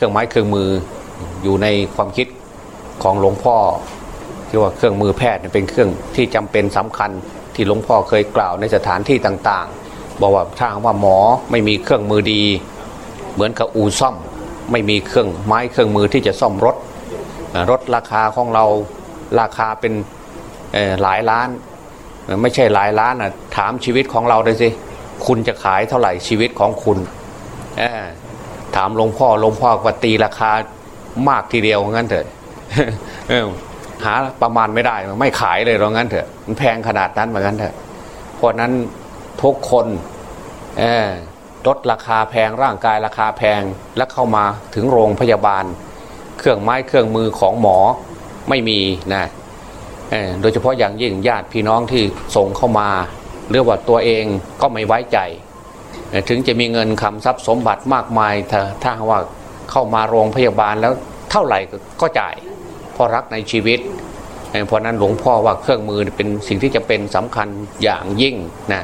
เครื่องไม้เครื่องมืออยู่ในความคิดของหลวงพ่อที่ว่าเครื่องมือแพทย์เป็นเครื่องที่จำเป็นสำคัญที่หลวงพ่อเคยกล่าวในสถานที่ต่างๆ บอกว่าถ้าว่าหมอไม่มีเครื่องมือดี เหมือนกับอู่ซ่อม ไม่มีเครื่องไม้เครื่องมือที่จะซ่อมรถ รถราคาของเราราคาเป็นหลายล้าน ไม่ใช่หลายล้านอะถามชีวิตของเราเลยสิคุณจะขายเท่าไหร่ชีวิตของคุณ ถามหลวงพ่อหลวงพ่อก็ตีราคามากทีเดียวงั้นเถอะหาประมาณไม่ได้ไม่ขายเลยเรางั้นเถอะมันแพงขนาดนั้นเหมือนกันเถอะเพราะนั้นทุกคนลดราคาแพงร่างกายราคาแพงแล้วเข้ามาถึงโรงพยาบาล เครื่องไม้เครื่องมือของหมอไม่มีนะโดยเฉพาะอย่างยิ่งญาติพี่น้องที่ส่งเข้ามาหรือว่าตัวเองก็ไม่ไว้ใจ ถึงจะมีเงินคำทรัพย์สมบัติมากมายถ้าว่าเข้ามาโรงพยาบาลแล้วเท่าไหร่ก็จ่ายเพราะรักในชีวิตเพราะนั้นหลวงพ่อว่าเครื่องมือเป็นสิ่งที่จะเป็นสำคัญอย่างยิ่งนะ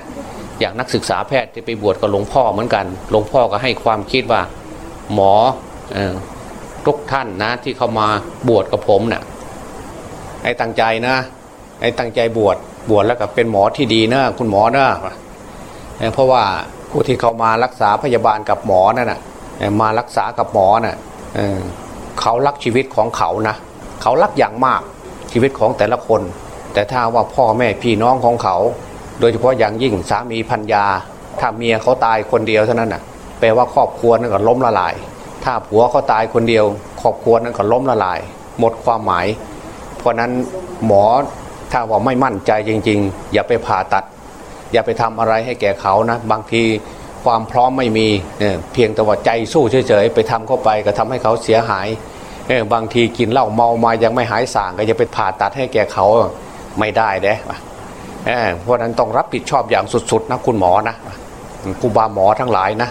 อย่างนักศึกษาแพทย์ที่ไปบวชกับหลวงพ่อเหมือนกัน หลวงพ่อก็ให้ความคิดว่า หมออทุกท่านนะที่เข้ามาบวชกับผมนี่ยให้ตั้งใจนะให้ตั้งใจบวชบวชแล้วก็เป็นหมอที่ดีนะคุณหมอนะเอ่อเพราะว่า ผู้ที่เขามารักษาพยาบาลกับหมอนั่นนะเอ่อมารักษากับหมอน่ะเอ่อเขารักชีวิตของเขานะเขารักอย่างมากชีวิตของแต่ละคน แต่ถ้าว่าพ่อแม่พี่น้องของเขา โดยเฉพาะอย่างยิ่งสามีพัญญาถ้าเมียเขาตายคนเดียวเท่านั้นน่ะแปลว่าครอบครัวนั้นก็ล้มละลาย ถ้าผัวเขาตายคนเดียว ครอบครัวนั้นก็ล้มละลาย หมดความหมาย เพราะนั้นหมอถ้าว่าไม่มั่นใจจริง ๆ อย่าไปผ่าตัด อย่าไปทำอะไรให้แก่เขานะ บางทีความพร้อมไม่มีเนี่ยเพียงแต่ว่าใจสู้เฉยๆไปทำเข้าไปก็ทำให้เขาเสียหายเอบางทีกินเหล้าเมามายังไม่หายสางก็จะไปผ่าตัดให้แก่เขาไม่ได้เด้เอเพราะนั้นต้องรับผิดชอบอย่างสุดๆนะคุณหมอนะครูบาหมอทั้งหลายนะ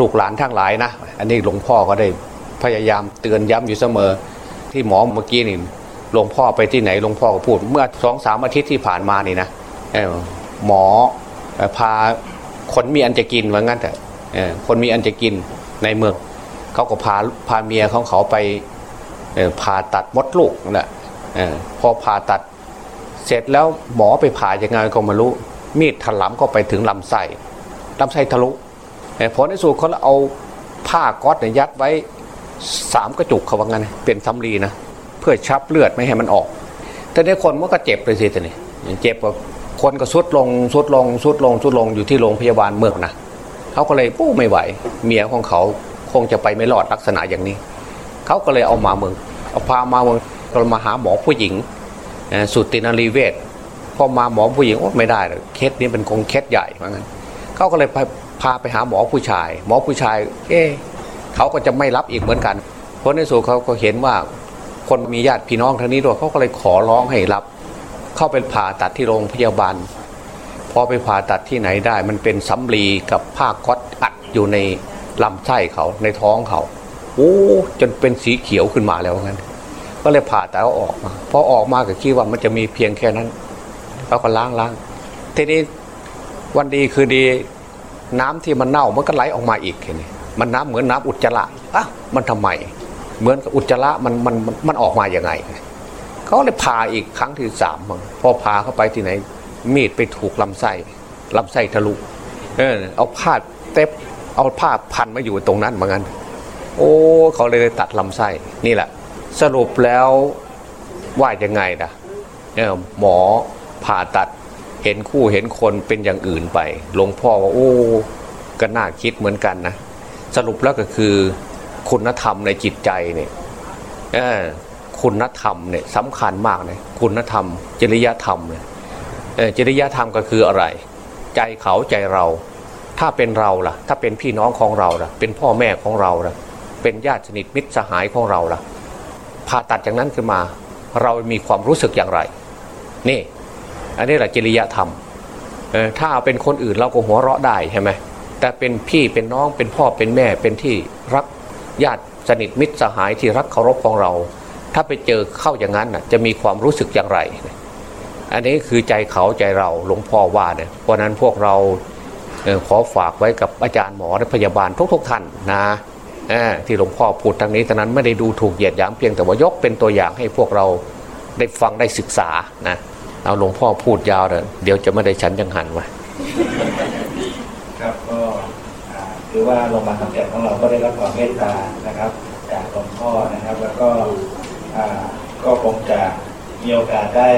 ลูกหลานทั้งหลายนะอันนี้หลวงพ่อก็ได้พยายามเตือนย้ำอยู่เสมอ ที่หมอเมื่อกี้นี่หลวงพ่อไปที่ไหนหลวงพ่อก็พูด เมื่อสองสามอาทิตย์ที่ผ่านมานี่นะ หมอพาคนมีอันจะกินว่างั้นแต่คนมีอันจะกินในเมืองเขาก็พาพาเมียของเขาไปผ่าตัดมดลูกนั่นแหละพอผ่าตัดเสร็จแล้วหมอไปผ่ายังไงก็ไม่รู้ มีดถลำก็ไปถึงลำไส้ลำไส้ทะลุเอ่อผลในสุดเขาเอาผ้าก๊อตเนี่ยยัดไว้สามกระจุกเขาว่างั้นเป็นสำลีนะเพื่อชับเลือดไม่ให้มันออก แต่ในคนมันก็เจ็บเลยสิทีนี้เจ็บแบบ คนก็สุดลงสุดลงสุดลงสุดลงอยู่ที่โรงพยาบาลเมืองนะเขาก็เลยปู้ไม่ไหว เมียของเขาคงจะไปไม่รอดลักษณะอย่างนี้ เขาก็เลยเอามาเมืองเอาพามาเมืองก็มาหาหมอผู้หญิงสุตินารีเวชพอมาหมอผู้หญิงโอ้ไม่ได้เลยเคสนี้เป็นคงเคสใหญ่เหมือนกันเขาก็เลยพาไปหาหมอผู้ชาย หมอผู้ชาย เอ๊เขาก็จะไม่รับอีกเหมือนกัน เพราะในส่วนเขาก็เห็นว่าคนมีญาติพี่น้องทางนี้ด้วยเขาก็เลยขอร้องให้รับ เข้าไปผ่าตัดที่โรงพยาบาล พอไปผ่าตัดที่ไหนได้ มันเป็นสำลีกับผ้าก๊อตอัดอยู่ในลำไส้เขาในท้องเขาโอ้จนเป็นสีเขียวขึ้นมาแล้วงั้น ก็เลยผ่าตัดเอาออกมาพอออกมาก็คิดว่ามันจะมีเพียงแค่นั้นเขาก็ล้างล้างทีนี้วันดีคือดีน้ำที่มันเน่ามันก็ไหลออกมาอีกแค่นี้มันน้ำเหมือนน้ำอุจจาระอะมันทำไม เหมือนกับอุจจาระมันมันมันออกมาอย่างไง เขาเลยพาอีกครั้งที่สามพอพาเข้าไปที่ไหน มีดไปถูกลำไส้ลำไส้ทะลุเออเอาผ้าเต็บเอาผ้าพันมาอยู่ตรงนั้นเหมือนกันโอ้เขาเลยตัดลำไส้นี่แหละ สรุปแล้วว่ายังไงนะเออหมอผ่าตัดเห็นคู่เห็นคนเป็นอย่างอื่นไปหลวงพ่อว่าโอ้ก็น่าคิดเหมือนกันนะสรุปแล้วก็คือคุณธรรมในจิตใจเนี่ยเออ คุณธรรมเนี่ยสำคัญมากเลยคุณธรรม จริยธรรมเนี่ยจริยธรรมก็คืออะไร ใจเขาใจเรา ถ้าเป็นเราล่ะ ถ้าเป็นพี่น้องของเราล่ะ เป็นพ่อแม่ของเราล่ะ เป็นญาติสนิทมิตรสหายของเราล่ะผ่าตัดจากนั้นขึ้นมา เรามีความรู้สึกอย่างไร นี่ อันนี้แหละจริยธรรมถ้าเป็นคนอื่นเราก็หัวเราะได้ใช่ไหมแต่เป็นพี่เป็นน้องเป็นพ่อเป็นแม่เป็นที่รักญาติสนิทมิตรสหายที่รักเคารพของเรา ถ้าไปเจอเข้าอย่างนั้นน่ะจะมีความรู้สึกอย่างไร อันนี้คือใจเขาใจเราหลวงพ่อว่าเนี่ยเพราะนั้นพวกเราขอฝากไว้กับอาจารย์หมอและพยาบาลทุกๆท่านนะที่หลวงพ่อพูดทางนี้ตอนนั้นไม่ได้ดูถูกเหยียดหยามเพียงแต่ว่ายกเป็นตัวอย่างให้พวกเราได้ฟังได้ศึกษานะเอาหลวงพ่อพูดยาวเลยเดี๋ยวจะไม่ได้ฉันยังหันวะครับก็ถือว่าโรงพยาบาลขอนแก่นของเราก็ได้รับความเมตตานะครับ จากหลวงพ่อนะครับ แล้วก็ ก็คงจะมีโอกาสได้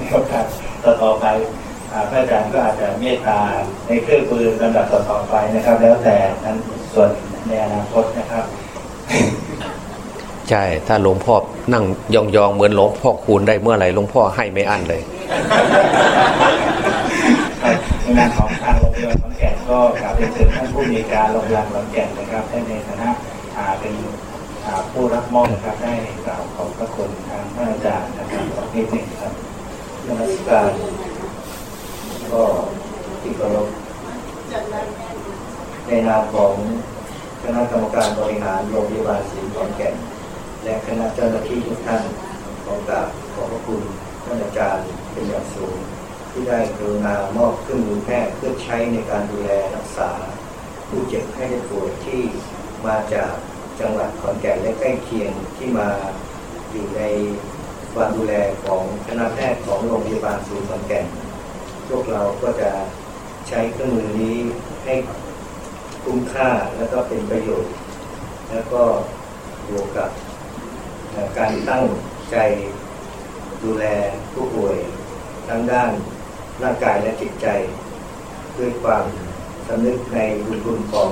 มีโอกาสต่อต่อไปอ่าพระอาจารย์ก็อาจจะเมตตาในเครื่องปืนลำดับต่อต่อไปนะครับ แล้วแต่นั้นส่วนในอนาคตนะครับ ใช่ ถ้าหลวงพ่อนั่งยองๆเหมือนหลวงพ่อคูณได้เมื่อไหร่หลวงพ่อให้ไม่อั้นเลยในนามของทางโรงพยาบาลขอนแก่นก็กราบเรียนเชิญท่านผู้มีการโรงพยาบาลขอนแก่นนะครับท่านในฐานะอ่าเป็นาผู้รับมอบนะครับได้กล่าวขอบพระคุณทางท่านอาจารย์นะครับขอบนิดหนึ่งครับนมัสการก็ที่เคารพในนามของคณะกรรมการบริหารโรงพยาบาลศรีขอนแก่น และคณะเจ้าหน้าที่ทุกท่านขอกราบขอบพระคุณท่านอาจารย์เป็นอย่างสูง ที่ได้กรุณามอบเครื่องมือแพทย์เพื่อใช้ในการดูแลรักษา ผู้เจ็บไข้ได้ป่วยที่มาจาก จังหวัดขอนแก่นและใกล้เคียงที่มาอยู่ในความดูแลของคณะแพทย์ของโรงพยาบาลศูนย์ขอนแก่น พวกเราก็จะใช้เครื่องมือนี้ให้คุ้มค่าและก็เป็นประโยชน์ แล้วก็บวกกับการตั้งใจดูแลผู้ป่วยทั้งด้านร่างกายและจิตใจ ด้วยความสำนึกในบุญคุณของ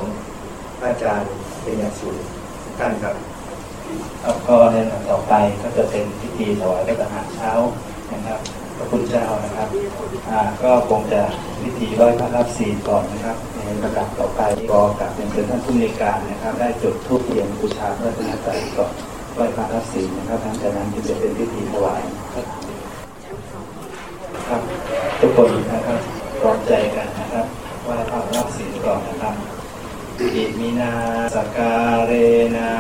พระอาจารย์เป็นอย่างสูง ท่านครับครับก็ในลำดับต่อไปก็จะเป็นพิธีถวายพระทหารเช้านะครับพระคุณเจ้านะครับอ่าก็คงจะพิธีไหว้พระรับศีลก่อนนะครับ ในลำดับต่อไปก็กลับเป็นเชิญท่านผู้มีการนะครับ ได้จุดธูปเทียนบูชาพระรัตนตรัยก่อนไหว้พระรับศีลนะครับหลังจากนั้นจึงจะเป็นพิธีถวายครับครับทุกคนนะครับพร้อมใจกันนะครับว่าพระรับศีลก่อนนะครับ อิมินาสการเรนะ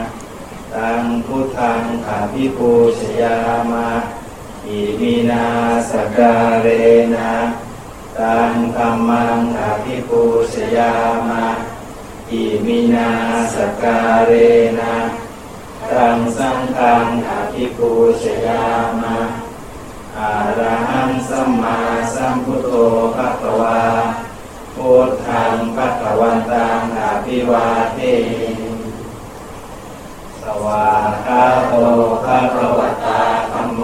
ตังพุทธังขาพิปูชยามาอิมินาสการเรนะตังธรรมังขาพิปูชยามาอิมินา สักกาเรนะตัง สะสังฆัง อะภิปูชะยามะ อะระหังสัมมาสัมพุทโธภะคะวา พุทธังภะคะวันตัง อะภิวาเทมิสวากขาโตภะคะวะตาธัมโม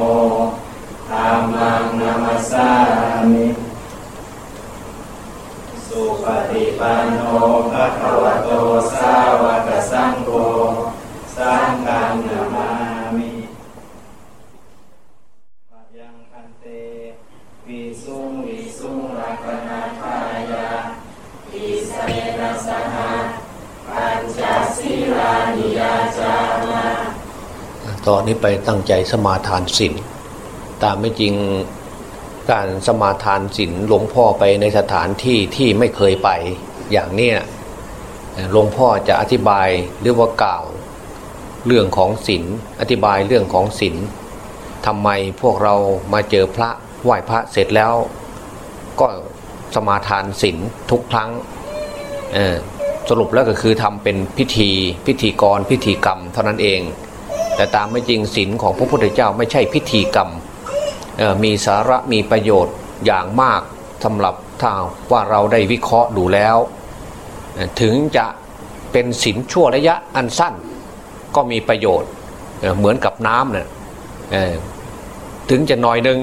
ธัมมังนะมัสสามิสุปฏิปันโนภะคะวะโตสาวกสังโฆสังฆังนามา ตอนนี้ไปตั้งใจสมาทานศีลตามไม่จริงการสมาทานศีลหลวงพ่อไปในสถานที่ที่ไม่เคยไปอย่างเนี้ยหลวงพ่อจะอธิบายหรือว่ากล่าวเรื่องของศีลอธิบายเรื่องของศีลทำไมพวกเรามาเจอพระไหว้พระเสร็จแล้ว ก็สมาทานศีลทุกครั้งสรุปแล้วก็คือทำเป็นพิธีพิธีกรพิธีกรรมเท่านั้นเอง แต่ตามไม่จริงศีลของพระพุทธเจ้าไม่ใช่พิธีกรรมมีสาระมีประโยชน์อย่างมากสำหรับถ้าว่าเราได้วิเคราะห์ดูแล้ว ถึงจะเป็นศีลชั่วระยะอันสั้นก็มีประโยชน์เเหมือนกับน้ำเนี่ยถึงจะน้อยหนึง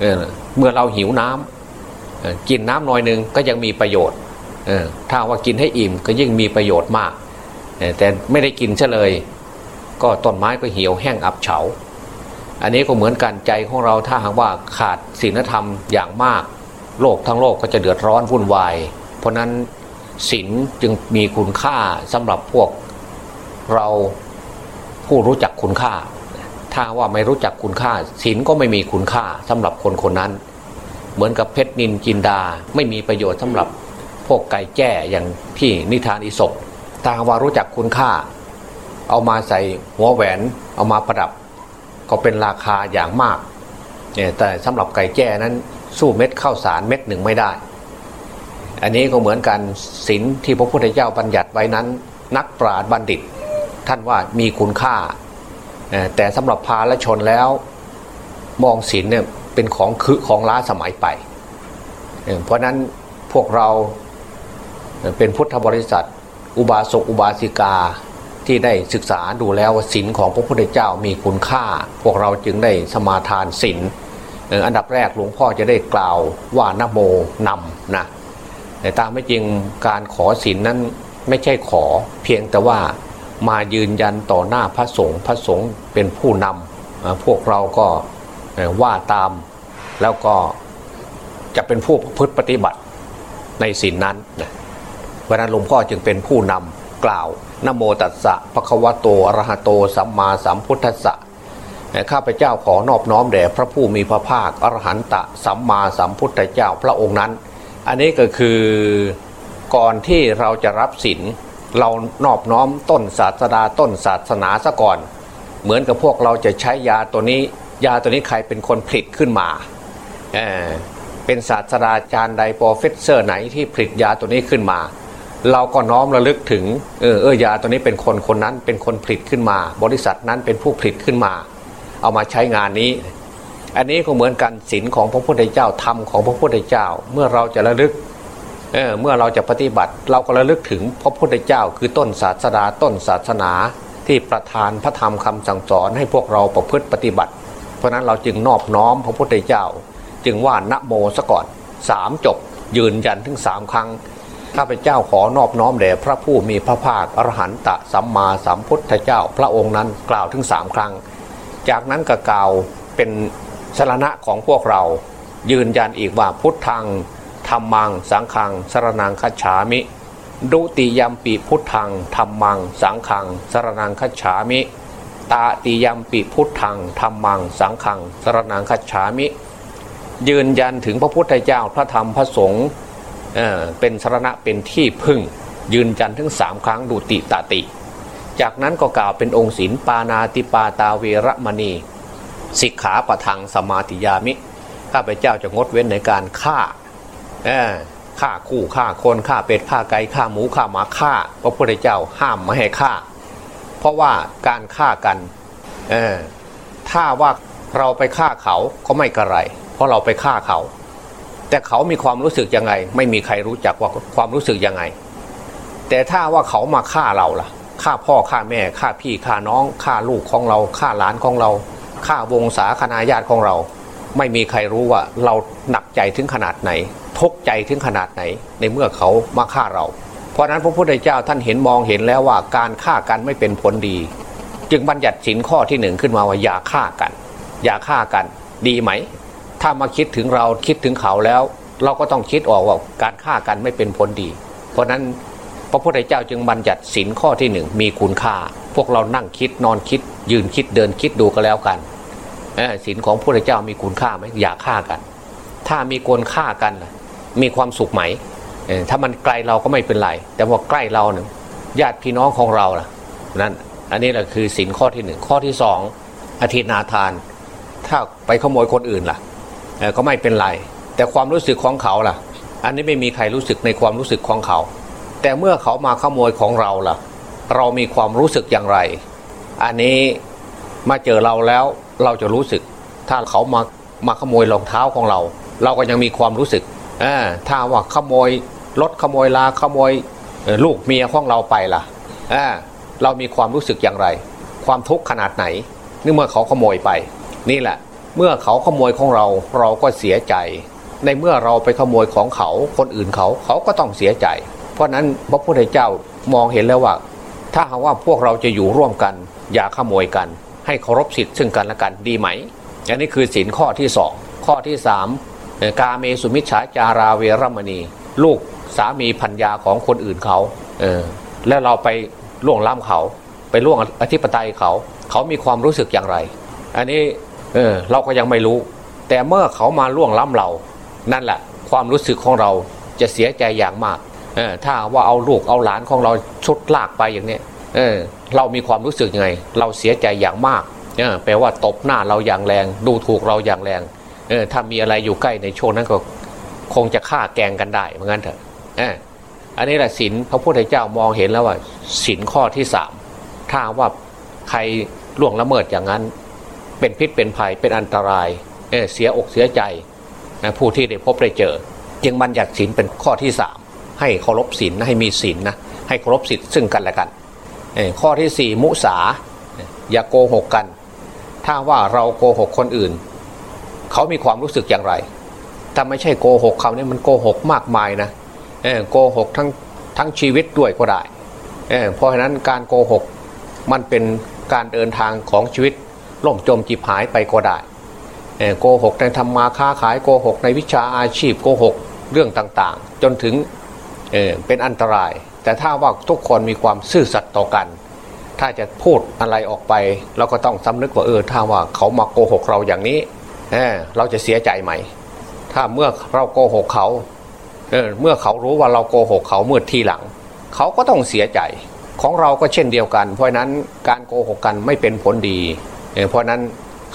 เอ่อเมื่อเราหิวน้ำกินน้ำน้อยหนึงก็ยังมีประโยชน์เอ่อถ้าว่ากินให้อิ่มก็ยิ่งมีประโยชน์มาก แต่ไม่ได้กินเฉลย ก็ต้นไม้ก็เหี่ยวแห้งอับเฉา อันนี้ก็เหมือนกันใจของเราถ้าหากว่าขาดศีลธรรมอย่างมาก โลกทั้งโลกก็จะเดือดร้อนวุ่นวาย เพราะนั้นศีลจึงมีคุณค่าสำหรับพวกเราผู้รู้จักคุณค่า ถ้าว่าไม่รู้จักคุณค่าศีลก็ไม่มีคุณค่าสำหรับคนคนนั้น เหมือนกับเพชรนินจินดาไม่มีประโยชน์สำหรับพวกไก่แจ้อย่างที่นิทานอิศบถ้าหากว่ารู้จักคุณค่า เอามาใส่หัวแหวน เอามาประดับ ก็เป็นราคาอย่างมากเนี่ยแต่สำหรับไก่แจ้นั้นสู้เม็ดข้าวสารเม็ดหนึ่งไม่ได้ อันนี้ก็เหมือนกันศีลที่พระพุทธเจ้าบัญญัติไว้นั้น นักปราชญ์บัณฑิต ท่านว่ามีคุณค่า แต่สำหรับพาและชนแล้วมองศีลเนี่ยเป็นของคือของล้าสมัยไป เพราะนั้นพวกเราเป็นพุทธบริษัท อุบาสกอุบาสิกา ที่ได้ศึกษาดูแล้วว่าศีลของพระพุทธเจ้ามีคุณค่า พวกเราจึงได้สมาทานศีลอันดับแรกหลวงพ่อจะได้กล่าวว่านโมนำนะแต่ตามไม่จริงการขอศีลนั้นไม่ใช่ขอ เพียงแต่ว่ามายืนยันต่อหน้าพระสงฆ์พระสงฆ์เป็นผู้นำพวกเราก็ว่าตามแล้วก็จะเป็นผู้ประพฤติปฏิบัติในศีลนั้นเพราะนั้นหลวงพ่อจึงเป็นผู้นำกล่าว นโมตัสสะภะคะวะโตอรหะโตสัมมาสัมพุทธัสสะข้าพเจ้าขอนอบน้อมแด่พระผู้มีพระภาคอรหันตะสัมมาสัมพุทธเจ้าพระองค์นั้น อันนี้ก็คือก่อนที่เราจะรับศีลเรานอบน้อมต้นศาสดาต้นศาสนาซะก่อน เหมือนกับพวกเราจะใช้ยาตัวนี้ ยาตัวนี้ใครเป็นคนผลิตขึ้นมาเเป็นศาสตราจารย์ใดโปรเฟสเซอร์ไหนที่ผลิตยาตัวนี้ขึ้นมา เราก็น้อมระลึกถึงเออเออยาตัวนี้เป็นคนคนนั้นเป็นคนผลิตขึ้นมา บริษัทนั้นเป็นผู้ผลิตขึ้นมา เอามาใช้งานนี้ อันนี้ก็เหมือนกันศีลของพระพุทธเจ้าธรรมของพระพุทธเจ้า เมื่อเราจะระลึกเออเมื่อเราจะปฏิบัติ เราก็ระลึกถึงพระพุทธเจ้า คือต้นศาสดาต้นศาสนาที่ประทานพระธรรมคำสั่งสอนให้พวกเราประพฤติปฏิบัติ เพราะฉะนั้นเราจึงนอบน้อมพระพุทธเจ้า จึงว่านะโมซะก่อนสามจบยืนยันถึงสามครั้ง ข้าพเจ้าขอนอบน้อมแด่พระผู้มีพระภาคอรหันตะสัมมาสัมพุทธเจ้า พระองค์นั้นกล่าวถึงสามครั้ง จากนั้นก็กล่าวเป็นสรณะของพวกเรา ยืนยันอีกว่าพุทธังธรรมัง สังขังสรนังคัจฉามิ ดุติยมปีพุทธังธรรมัง สังขังสรนังคัจฉามิ ตาติยมปีพุทธังธรรมัง สังขังสรนังคัจฉามิ ยืนยันถึงพระพุทธเจ้าพระธรรมพระสงฆ์ เป็นสรณะเป็นที่พึ่ง ยืนยันถึงสามครั้งดุติตาติ จากนั้นก็กล่าวเป็นองค์ศีลปานาติปาตาเวรมณี สิกขาปะทังสมาธิยามิข้าพเจ้าจะงดเว้นในการฆ่าฆ่าคู่ฆ่าคนฆ่าเป็ดฆ่าไก่ฆ่าหมูฆ่าหมาฆ่าพระพุทธเจ้าห้ามไม่ให้ฆ่า เพราะว่าการฆ่ากันถ้าว่าเราไปฆ่าเขาก็ไม่กระไร เพราะเราไปฆ่าเขา แต่เขามีความรู้สึกยังไง ไม่มีใครรู้จักว่าความรู้สึกยังไง แต่ถ้าว่าเขามาฆ่าเราล่ะฆ่าพ่อฆ่าแม่ฆ่าพี่ฆ่าน้องฆ่าลูกของเราฆ่าหลานของเราฆ่าวงศาคณาญาติของเรา ไม่มีใครรู้ว่าเราหนักใจถึงขนาดไหนทุกใจถึงขนาดไหน ในเมื่อเขามาฆ่าเรา เพราะนั้นพระพุทธเจ้าท่านเห็นมองเห็นแล้วว่าการฆ่ากันไม่เป็นผลดี จึงบัญญัติสินข้อที่หนึ่งขึ้นมาว่าอย่าฆ่ากัน อย่าฆ่ากัน ดีไหม ถ้ามาคิดถึงเราคิดถึงเขาแล้ว เราก็ต้องคิดออกว่าการฆ่ากันไม่เป็นผลดี เพราะนั้นพระพุทธเจ้าจึงบัญญัติสินข้อที่หนึ่งมีคุณค่า พวกเรานั่งคิดนอนคิด ยืนคิดเดินคิดดูก็แล้วกันเอ่อศีลของพระพุทธเจ้ามีคุณค่าไหมอย่าฆ่ากัน ถ้ามีคนฆ่ากันมีความสุขไหมถ้ามันไกลเราก็ไม่เป็นไร แต่ว่าใกล้เราเนี่ยญาติพี่น้องของเราล่ะนั่นอันนี้แหละคือศีลข้อที่หนึ่งข้อที่สองอธินาทาน ถ้าไปขโมยคนอื่นล่ะ ก็ไม่เป็นไร แต่ความรู้สึกของเขาล่ะ อันนี้ไม่มีใครรู้สึกในความรู้สึกของเขา แต่เมื่อเขามาขโมยของเราล่ะ เรามีความรู้สึกอย่างไร อันนี้มาเจอเราแล้วเราจะรู้สึก ถ้าเขามามาขโมยรองเท้าของเรา เราก็ยังมีความรู้สึกถ้าว่าขโมยรถขโมยลาขโมยลูกเมียของเราไปล่ะเเรามีความรู้สึกอย่างไร ความทุกข์ขนาดไหนนี่เมื่อเขาขโมยไป นี่แหละ เมื่อเขาขโมยของเราเราก็เสียใจ ในเมื่อเราไปขโมยของเขาคนอื่นเขาเขาก็ต้องเสียใจ เพราะนั้นพระพุทธเจ้ามองเห็นแล้วว่า ถ้าหากว่าพวกเราจะอยู่ร่วมกัน อย่าขโมยกัน ให้เคารพสิทธิ์ซึ่งกันและกันดีไหม อันนี้คือสินข้อที่สองข้อที่สามกาเมสุมิชฌาจาราเวรมณี ลูกสามีพัญญาของคนอื่นเขาเออแล้วเราไปล่วงล้ำเขา ไปล่วงอธิปไตยเขา เขามีความรู้สึกอย่างไร อันนี้ เออเราก็ยังไม่รู้ แต่เมื่อเขามาล่วงล้ำเรา นั่นแหละ ความรู้สึกของเราจะเสียใจอย่างมากเออถ้าว่าเอาลูกเอาหลานของเราชุดลากไปอย่างนี้เออเรามีความรู้สึกยังไง เราเสียใจอย่างมากเออแปลว่าตบหน้าเราอย่างแรง ดูถูกเราอย่างแรงเออถ้ามีอะไรอยู่ใกล้ในช่วงนั้นก็คงจะฆ่าแกงกันได้เหมือนกันเถอะเอออันนี้แหละศีลพระพุทธเจ้ามองเห็นแล้วว่าศีลข้อที่สามถ้าว่าใครล่วงละเมิดอย่างนั้น เป็นพิษเป็นภัยเป็นอันตรายเเสียอกเสียใจผู้ที่ได้พบได้เจอ จึงบัญญัติศีลเป็นข้อที่สามให้เคารพศีลนะให้มีศีลนะให้เคารพสิทธิ์ซึ่งกันและกัน ข้อที่สี่มุสาอย่าโกหกกัน ถ้าว่าเราโกหกคนอื่น เขามีความรู้สึกอย่างไรถ้าไม่ใช่โกหกเขาเนี่ยมันโกหกมากมายนะโกหกทั้งทั้งชีวิตด้วยก็ได้เเพราะฉะนั้นการโกหกมันเป็นการเดินทางของชีวิต ล่มจมจีบหายไปก็ได้โกหกในทำมาค้าขายโกหกในวิชาอาชีพโกหกเรื่องต่างๆ จนถึงเเป็นอันตราย แต่ถ้าว่าทุกคนมีความซื่อสัตย์ต่อกัน ถ้าจะพูดอะไรออกไป เราก็ต้องสำนึกว่าเออถ้าว่าเขามาโกหกเราอย่างนี้เเราจะเสียใจไหม ถ้าเมื่อเราโกหกเขาเเมื่อเขารู้ว่าเราโกหกเขาเมื่อทีหลัง เขาก็ต้องเสียใจของเราก็เช่นเดียวกัน เพราะนั้นการโกหกกันไม่เป็นผลดี เพราะนั้น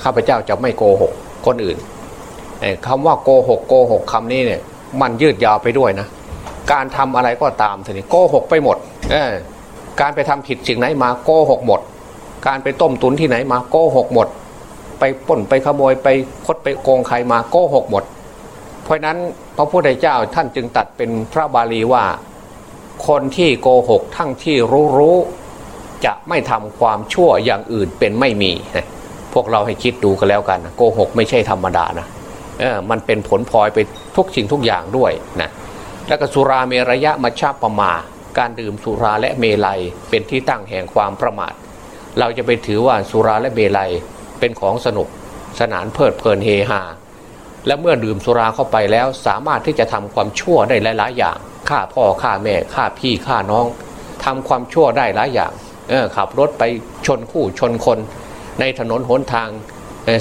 ข้าพเจ้าจะไม่โกหกคนอื่นคำว่าโกหกโกหกคำนี้เนี่ยมันยืดยาวไปด้วยนะ การทำอะไรก็ตามทีนี้โกหกไปหมดการไปทำผิดสิ่งไหนมาโกหกหมด การไปต้มตุนที่ไหนมาโกหกหมด ไปปล้นไปขโมยไปคดไปโกงใครมาโกหกหมด เพราะนั้นพระพุทธเจ้าท่านจึงตัดเป็นพระบาลีว่า คนที่โกหกทั้งที่รู้รู้ จะไม่ทำความชั่วอย่างอื่นเป็นไม่มี พวกเราให้คิดดูกันแล้วกันโกหกไม่ใช่ธรรมดานะเออมันเป็นผลพลอยไปทุกสิ่งทุกอย่างด้วยนะแล้วก็สุราเมรยะมัชฌะปมา การดื่มสุราและเมลัยเป็นที่ตั้งแห่งความประมาท เราจะไปถือว่าสุราและเมลัยเป็นของสนุกสนานเพลิดเพลินเฮฮาและเมื่อดื่มสุราเข้าไปแล้วสามารถที่จะทำความชั่วได้หลาย ๆ อย่างฆ่าพ่อฆ่าแม่ฆ่าพี่ฆ่าน้องทำความชั่วได้หลายอย่าง ขับรถไปชนคู่ชนคน ในถนนหนทาง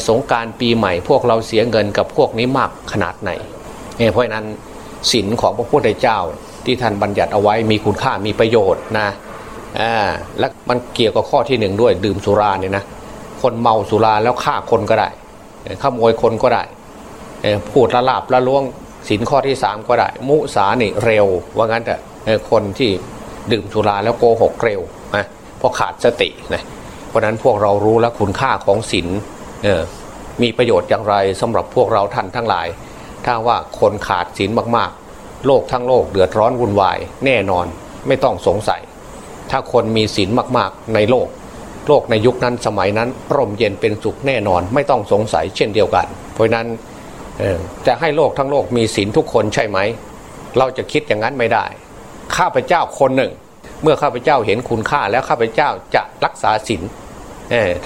สงการปีใหม่พวกเราเสียเงินกับพวกนี้มากขนาดไหนเเพราะนั้นศีลของพระพุทธเจ้าที่ท่านบัญญัติเอาไว้มีคุณค่ามีประโยชน์นะและมันเกี่ยวกับข้อที่หนึ่งด้วยดื่มสุราเนี่ยนะคนเมาสุราแล้วฆ่าคนก็ได้ขโมยคนก็ได้พูดละลาบละล้วงสินข้อที่สามก็ได้ มุสานี่เร็วว่างั้นแต่คนที่ดื่มสุราแล้วโกหกเร็ว เพราะขาดสตินะเพราะนั้นพวกเรารู้แล้วคุณค่าของศีลมีประโยชน์อย่างไรสำหรับพวกเราท่านทั้งหลาย ถ้าว่าคนขาดศีลมากๆ โลกทั้งโลกเดือดร้อนวุ่นวาย แน่นอนไม่ต้องสงสัย ถ้าคนมีศีลมากๆในโลก โลกในยุคนั้นสมัยนั้นร่มเย็นเป็นสุขแน่นอนไม่ต้องสงสัยเช่นเดียวกัน เพราะนั้นจะให้โลกทั้งโลกมีศีลทุกคนใช่ไหม เราจะคิดอย่างนั้นไม่ได้ ข้าพเจ้าคนหนึ่ง เมื่อข้าพเจ้าเห็นคุณค่าแล้วข้าพเจ้าจะรักษาศีล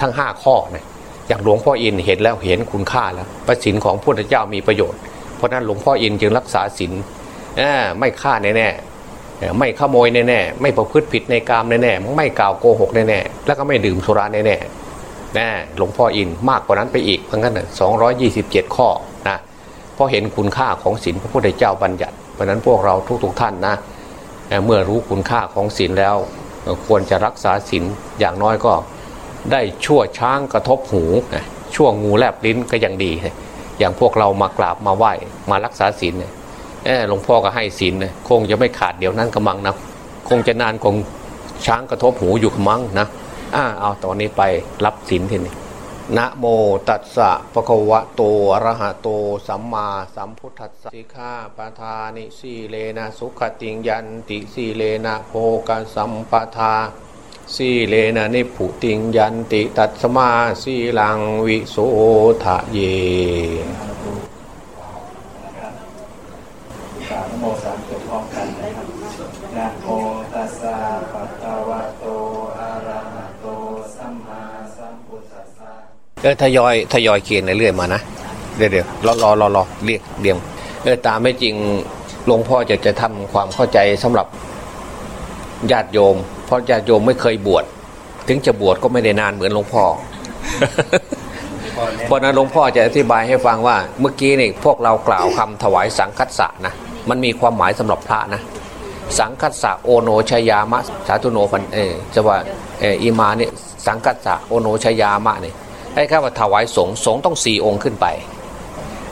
ทั้งห้าข้อนะอย่างหลวงพ่ออินเห็นแล้วเห็นคุณค่าแล้วประศีลของพุทธเจ้ามีประโยชน์ เพราะนั้นหลวงพ่ออินจึงรักษาศีลไม่ฆ่าแน่ๆเออไม่ขโมยแน่ๆไม่ประพฤติผิดในกามแน่ๆไม่กล่าวโกหกแน่ๆแล้วก็ไม่ดื่มสุราแน่ๆนะหลวงพ่ออินมากกว่านั้นไปอีกเพราะงั้นสองร้อยยี่สิบเจ็ดข้อนะเพราะเห็นคุณค่าของศีลพระพุทธเจ้าบัญญัติเพราะนั้นพวกเราทุกๆท่านนะ เมื่อรู้คุณค่าของศีลแล้วควรจะรักษาศีลอย่างน้อยก็ได้ชั่วช้างกระทบหูชั่วงูแลบลิ้นก็ยังดี อย่างพวกเรามากราบมาไหว้มารักษาศีลเนหลวงพ่อก็ให้ศีลคงจะไม่ขาดเดี๋ยวนั้นกระมังนะคงจะนานคงช้างกระทบหูอยู่กระมังนะอ่าเอาตอนนี้ไปรับศีลทีนี้ นะโมตัสสะปะคะวะโตอะระหะโต สัมมาสัมพุทธัสสะสิกขาปะทานิสีเลนะสุขติงยันติสีเลนะโภกสัมปทาสีเลนะนิพุติงยันติตัสมาสีลังวิโสทะเย นะครับกล่าวนโมสามจบพร้อมกันนะครับนะโมตัสสะภะคะวะโตอะระหะโตสัมมาสัมพุทธัสสะ เออทยอยทยอยเขียนเรื่อยมานะเดี๋ยวเดี๋ยวรอรอรอรอเรียกเดี๋ยมเออตามไม่จริงหลวงพ่อจะจะทำความเข้าใจสำหรับญาติโยม เพราะญาติโยมไม่เคยบวชถึงจะบวชก็ไม่ได้นานเหมือนหลวงพ่อเพราะนั้นหลวงพ่อจะอธิบายให้ฟังว่า เมื่อกี้นี่พวกเรากล่าวคำถวายสังคัสสะนะมันมีความหมายสำหรับพระนะ สังคัสสะโอโนชยามะสาธุโนพันเอจะว่าเอออีมาเนี่ยสังคัสสะโอโนชยามะเนี่ย ให้ข้าว่าถวายสงฆ์สงฆ์ต้องสี่องค์ขึ้นไป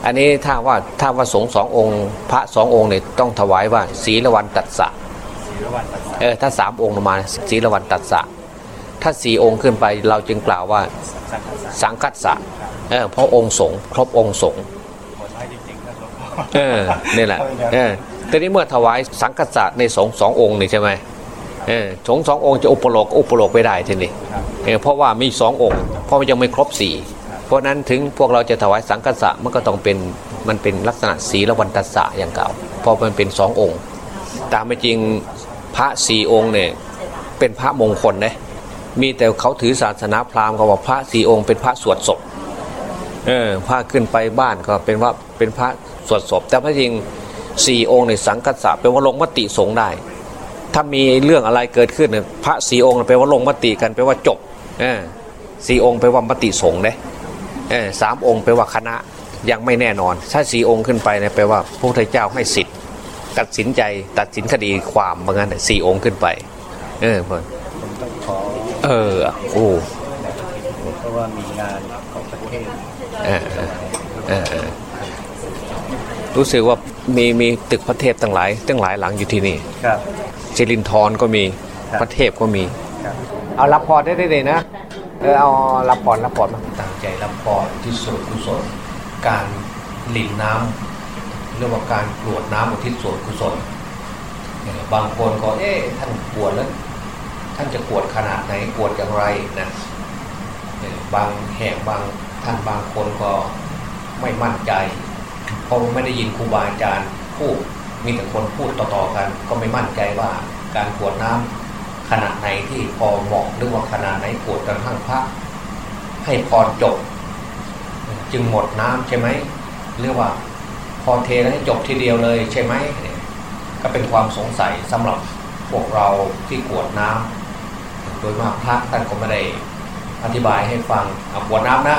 อันนี้ถ้าว่าถ้าว่าสงฆ์สององค์ พระสององค์เนี่ยต้องถวายว่าศีลวันตัดสะละวันตัดสายเออถ้าสามองค์ลงมาศีลวันตัดสะถ้าสี่องค์ขึ้นไปเราจึงกล่าวว่าสังกัดสายสังกัสสะเออเพราะองค์สงฆ์ครบองค์สงฆ์ผลร้ายจริงๆนะหลวงพ่อเออนี่แหละเออแต่นี้เมื่อถวายสังกัสสะในสงฆ์สององค์นี่ใช่ไหมเออ สงฆ์สององค์จะอุปโลกก็อุปโลกไม่ได้ทีนี้ครับเออเพราะว่ามีสององค์ เพราะมันยังไม่ครบสี่เพราะฉะนั้นถึงพวกเราจะถวายสังกัสสะมันก็ต้องเป็นมันเป็นลักษณะศีลวันตัสสะอย่างเก่าเพราะมันเป็นสององค์ ตามไม่จริงพระสี่องค์เนี่ยเป็นพระมงคลนะมีแต่เขาถือศาสนาพราหมณ์เขาบอกพระสี่องค์เป็นพระสวดศพเออพระขึ้นไปบ้านก็เป็นว่าเป็นพระสวดศพแต่พระจริงสี่องค์ในสังกัสสะเป็นว่าลงมติสงฆ์ได้ ถ้ามีเรื่องอะไรเกิดขึ้นเนี่ยพระสี่องค์แปลว่าลงมติกันแปลว่าจบเออสี่องค์แปลว่ามติสงฆ์เนยเออสามองค์แปลว่าคณะยังไม่แน่นอน ถ้าสี่องค์ขึ้นไปเนี่ยแปลว่าพระพุทธเจ้าให้สิทธิ์ ตัดสินใจตัดสินคดีความว่างั้นน่ะสี่องค์ขึ้นไป เออเพิ่นผมต้องขอเออโอ้เพราะว่ามีงานของประเทศเออเออเออเออรู้สึกว่ามีมีตึกพระเทพตั้งหลายตั้งหลายหลังอยู่ที่นี่ครับ สิรินทรก็มีครับพระเทพก็มีครับเอารับพรได้เลยนะเออเอารับพรรับพรมาตั้งใจรับพรที่ส่วนกุศลการหลิ่นน้ำเรียกว่าการกรวดน้ำอุทิศส่วนกุศลเออบางคนก็เอ๊ะท่านกรวดแล้ว ท่านจะกรวดขนาดไหนกรวดอย่างไรนะเออบางแห่งบางท่านบางคนก็ไม่มั่นใจเพราะไม่ได้ยินครูบาอาจารย์พูด มีแต่คนพูดต่อๆกัน ก็ไม่มั่นใจว่าการกรวดน้ำขนาดไหนที่พอเหมาะหรือว่าขนาดไหนกรวดกันทั้งพระให้พรจบ จึงหมดน้ำใช่ไหมเรียกว่า พอเทแล้วให้จบทีเดียวเลยใช่ไหมก็เป็นความสงสัยสำหรับพวกเราที่กรวดน้ำโดยมากพระท่านก็ไม่ได้อธิบายให้ฟังเอากรวดน้ำนะ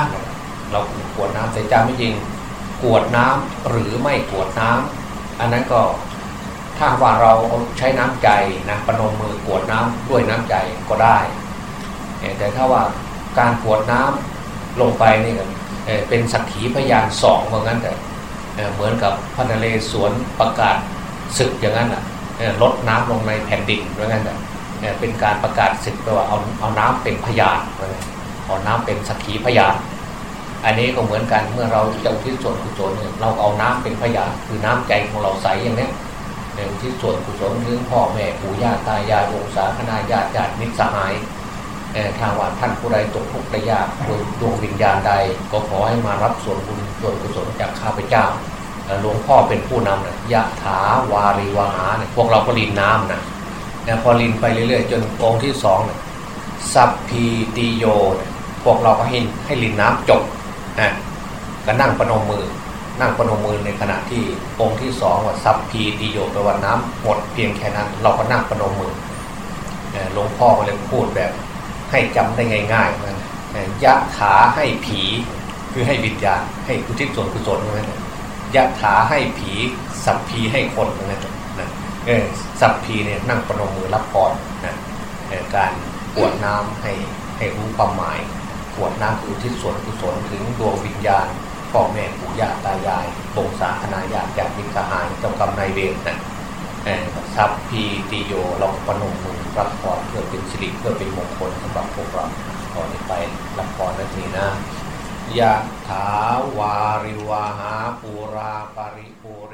เรากรวดน้ำแต่จำไม่จริงกรวดน้ำหรือไม่กรวดน้ำ อันนั้นก็ถ้าว่าเราใช้น้ำใจนะประนมมือกวดน้ำด้วยน้ำใจก็ได้ แต่ถ้าว่าการกวดน้ำลงไปนี่ก็เป็นสักขีพยานสองว่างั้นแต่เหมือนกับพระนเรศวรประกาศศึกอย่างนั้นอะลดน้ำลงในแผ่นดินว่างั้นแต่เป็นการประกาศศึกแปลว่าเอาเอาน้ำเป็นพยานว่างั้นเอาน้ำเป็นสักขีพยาน อันนี้ก็เหมือนกันเมื่อเราจะอุทิศส่วนกุศลเนี่ยเราเอาน้ำเป็นพยาคือน้ำใจของเราใสอย่างนี้ยในอุทิศส่วนกุศลถึงพ่อแม่ปู่ย่าตายายวงศาคณาญาติญาติมิตรสหายทางว่าท่านผู้ใดตกทุกข์ได้ยากโดยดวงวิญญาณใด ก็ขอให้มารับส่วนบุญส่วนกุศลจากข้าพเจ้าหลวงพ่อเป็นผู้นำนะยะถาวาริวหาเนี่ยพวกเราก็ลินน้ำนะพอลินไปเรื่อยๆ จนองค์ที่สองเนี่ยสัพพีติโยเนี่ยพวกเราก็ให้ให้ลินน้ำจบ นะก็นั่งประนมมือ นั่งประนมมือในขณะที่องค์ที่สองว่าซับพีติโยแปลว่าน้ำหมดเพียงแค่นั้น เราก็นั่งประนมมือหลวงพ่อก็เลยพูดแบบให้จำได้ง่ายๆมันยะถาให้ผีคือให้วิญญาณให้อุทิศส่วนกุศลนกันยะถาให้ผีสัพพีให้คนนกันนะเออสัพพีเนี่ยนั่งประนมมือรับพรนะเอ่อการกวดน้ำให้ให้รู้ความหมาย กรวดน้ำอุทิศส่วนกุศลถึงดวงวิญญาณพ่อแม่ปู่ย่าตายายบงศาคณาญาติญาติมิตรสหายเจ้ากรรมนายเวรนะเอ่อสัพีติโยเราปนมมือรับพรเพื่อเป็นสิริเพื่อเป็นมงคลสำหรับพวกเราขอนี้ไปรับพรนั่นทีนะยะถาวาริวาหาปูราปริปูเร